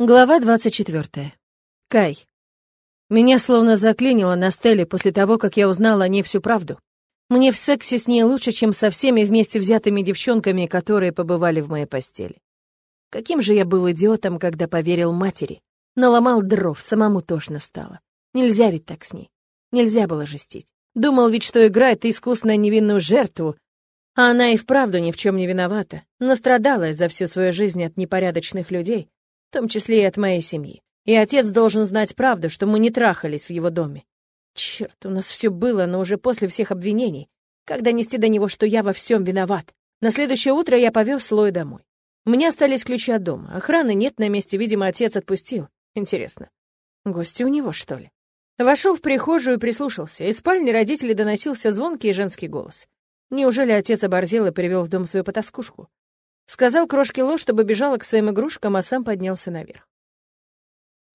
Глава 24. Кай. Меня словно заклинило на Стелле после того, как я узнала о ней всю правду. Мне в сексе с ней лучше, чем со всеми вместе взятыми девчонками, которые побывали в моей постели. Каким же я был идиотом, когда поверил матери. Наломал дров, самому тошно стало. Нельзя ведь так с ней. Нельзя было жестить. Думал ведь, что играет искусно невинную жертву, а она и вправду ни в чем не виновата. Настрадалась за всю свою жизнь от непорядочных людей, в том числе и от моей семьи. И отец должен знать правду, что мы не трахались в его доме. Черт, у нас все было, но уже после всех обвинений. Как донести до него, что я во всем виноват? На следующее утро я повез Лой домой. У меня остались ключи от дома. Охраны нет на месте, видимо, отец отпустил. Интересно, гости у него, что ли? Вошел в прихожую и прислушался. Из спальни родителей доносился звонкий женский голос. Неужели отец оборзел и привел в дом свою потаскушку? Сказал крошке ложь, чтобы бежала к своим игрушкам, а сам поднялся наверх.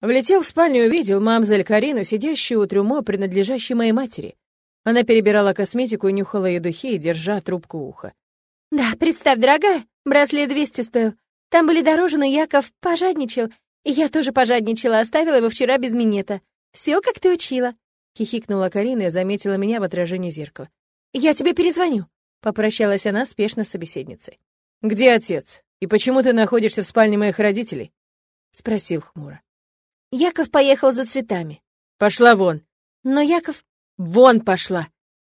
Влетел в спальню и увидел мамзель Карину, сидящую у трюмо, принадлежащей моей матери. Она перебирала косметику и нюхала ее духи, держа трубку уха. «Да, представь, дорогая, браслет 200 стоил. Там были дорожены, Яков пожадничал, и я тоже пожадничала, оставила его вчера без минета. Все, как ты учила». Хихикнула Карина и заметила меня в отражении зеркала. «Я тебе перезвоню», — попрощалась она спешно с собеседницей. «Где отец? И почему ты находишься в спальне моих родителей?» — спросил хмуро. «Яков поехал за цветами». «Пошла вон!» «Но Яков...» «Вон пошла!»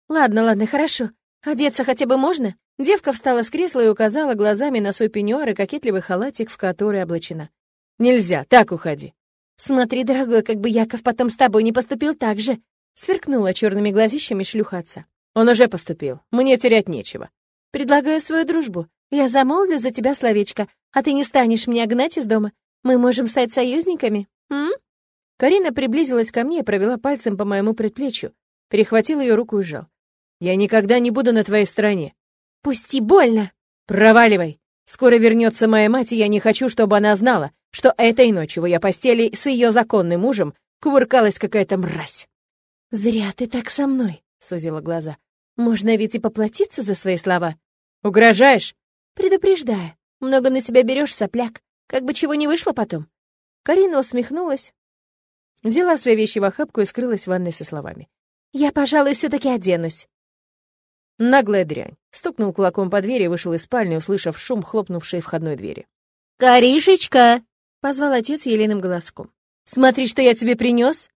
«Ладно, ладно, хорошо. Одеться хотя бы можно?» Девка встала с кресла и указала глазами на свой пеньюар и кокетливый халатик, в который облачена. «Нельзя, так уходи». «Смотри, дорогой, как бы Яков потом с тобой не поступил так же!» Сверкнула черными глазищами шлюхаться. «Он уже поступил. Мне терять нечего». «Предлагаю свою дружбу. Я замолвлю за тебя словечко, а ты не станешь меня гнать из дома. Мы можем стать союзниками, м?» Карина приблизилась ко мне и провела пальцем по моему предплечью, перехватил ее руку и сжал. «Я никогда не буду на твоей стороне». «Пусти, больно!» «Проваливай! Скоро вернется моя мать, и я не хочу, чтобы она знала, что этой ночью ее постели с ее законным мужем кувыркалась какая-то мразь». «Зря ты так со мной», — сузила глаза. «Можно ведь и поплатиться за свои слова». «Угрожаешь?» Предупреждаю. Много на себя берешь, сопляк. Как бы чего не вышло потом. Карина усмехнулась, взяла свои вещи в охапку и скрылась в ванной со словами. «Я, пожалуй, все таки оденусь». Наглая дрянь. Стукнул кулаком по двери и вышел из спальни, услышав шум хлопнувшей входной двери. «Каришечка!» — позвал отец елейным голоском. «Смотри, что я тебе принес!»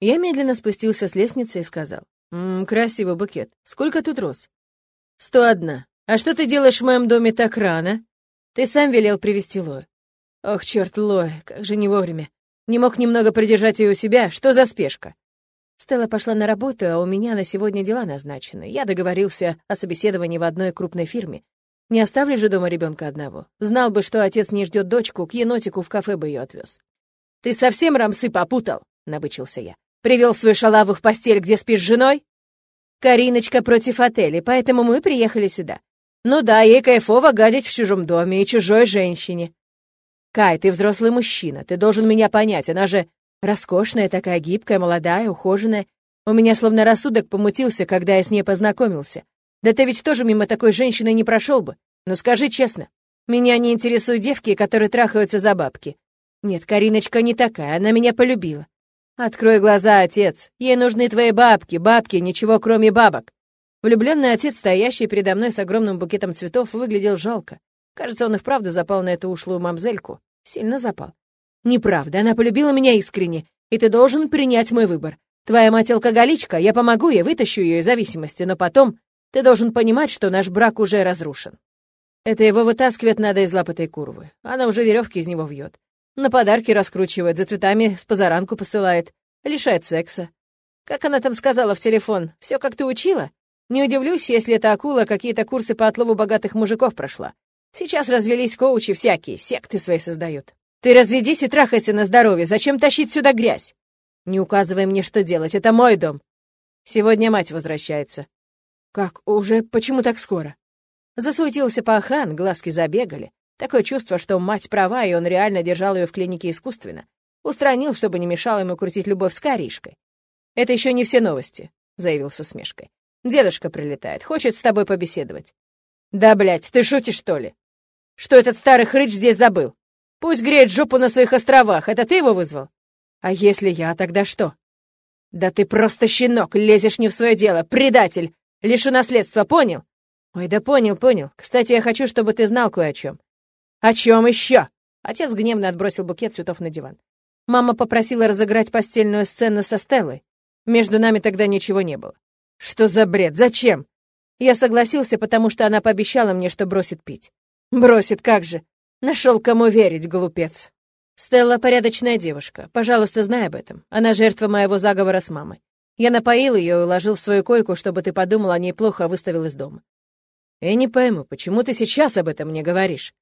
Я медленно спустился с лестницы и сказал. «Ммм, красивый букет. Сколько тут роз?» «Сто одна. «А что ты делаешь в моем доме так рано? Ты сам велел привести Лою». «Ох, черт, Лоя, как же не вовремя. Не мог немного придержать ее у себя? Что за спешка?» Стелла пошла на работу, а у меня на сегодня дела назначены. Я договорился о собеседовании в одной крупной фирме. Не оставлю же дома ребенка одного. Знал бы, что отец не ждет дочку, к енотику в кафе бы ее отвез. «Ты совсем рамсы попутал?» — набычился я. «Привел свою шалаву в постель, где спишь с женой?» «Кариночка против отеля, поэтому мы приехали сюда. Ну да, ей кайфово гадить в чужом доме и чужой женщине. Кай, ты взрослый мужчина, ты должен меня понять, она же роскошная такая, гибкая, молодая, ухоженная. У меня словно рассудок помутился, когда я с ней познакомился. Да ты ведь тоже мимо такой женщины не прошел бы. Ну скажи честно, меня не интересуют девки, которые трахаются за бабки. Нет, Кариночка не такая, она меня полюбила. Открой глаза, отец, ей нужны твои бабки, бабки, ничего кроме бабок. Влюбленный отец, стоящий передо мной с огромным букетом цветов, выглядел жалко. Кажется, он и вправду запал на эту ушлую мамзельку. Сильно запал. Неправда, она полюбила меня искренне, и ты должен принять мой выбор. Твоя мать алкоголичка, я помогу ей, вытащу ее из зависимости, но потом ты должен понимать, что наш брак уже разрушен. Это его вытаскивать надо из лап этой курвы. Она уже веревки из него вьет. На подарки раскручивает, за цветами с позаранку посылает, лишает секса. Как она там сказала в телефон, все как ты учила? Не удивлюсь, если эта акула какие-то курсы по отлову богатых мужиков прошла. Сейчас развелись коучи всякие, секты свои создают. Ты разведись и трахайся на здоровье, зачем тащить сюда грязь? Не указывай мне, что делать, это мой дом. Сегодня мать возвращается. Как, уже, почему так скоро? Засуетился Пахан, глазки забегали. Такое чувство, что мать права, и он реально держал ее в клинике искусственно. Устранил, чтобы не мешал ему крутить любовь с Каришкой. «Это еще не все новости», — заявил с усмешкой. Дедушка прилетает, хочет с тобой побеседовать. Да, блядь, ты шутишь, что ли? Что этот старый хрыч здесь забыл? Пусть греет жопу на своих островах. Это ты его вызвал? А если я, тогда что? Да ты просто щенок, лезешь не в свое дело, предатель. Лишу наследства, понял? Ой, да понял, понял. Кстати, я хочу, чтобы ты знал кое о чем. О чем еще? Отец гневно отбросил букет цветов на диван. Мама попросила разыграть постельную сцену со Стеллой. Между нами тогда ничего не было. Что за бред? Зачем? Я согласился, потому что она пообещала мне, что бросит пить. Бросит, как же. Нашел кому верить, глупец. Стелла порядочная девушка. Пожалуйста, знай об этом. Она жертва моего заговора с мамой. Я напоил ее и уложил в свою койку, чтобы ты подумал о ней плохо, а выставил из дома. Я не пойму, почему ты сейчас об этом мне говоришь?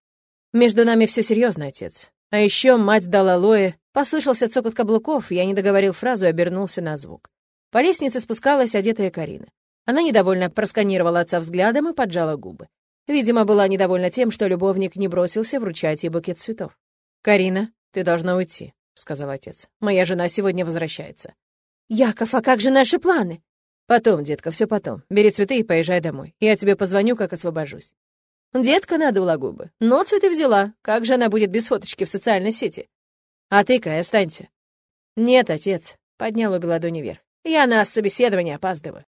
Между нами все серьезно, отец. А еще мать дала Лое. Послышался цокот каблуков, я не договорил фразу и обернулся на звук. По лестнице спускалась одетая Карина. Она недовольно просканировала отца взглядом и поджала губы. Видимо, была недовольна тем, что любовник не бросился вручать ей букет цветов. «Карина, ты должна уйти», — сказал отец. «Моя жена сегодня возвращается». «Яков, а как же наши планы?» «Потом, детка, все потом. Бери цветы и поезжай домой. Я тебе позвоню, как освобожусь». Детка надула губы. Но цветы взяла. Как же она будет без фоточки в социальной сети? А ты, Кай, останься. Нет, отец, — поднял обе ладони вверх. Я на собеседование опаздываю.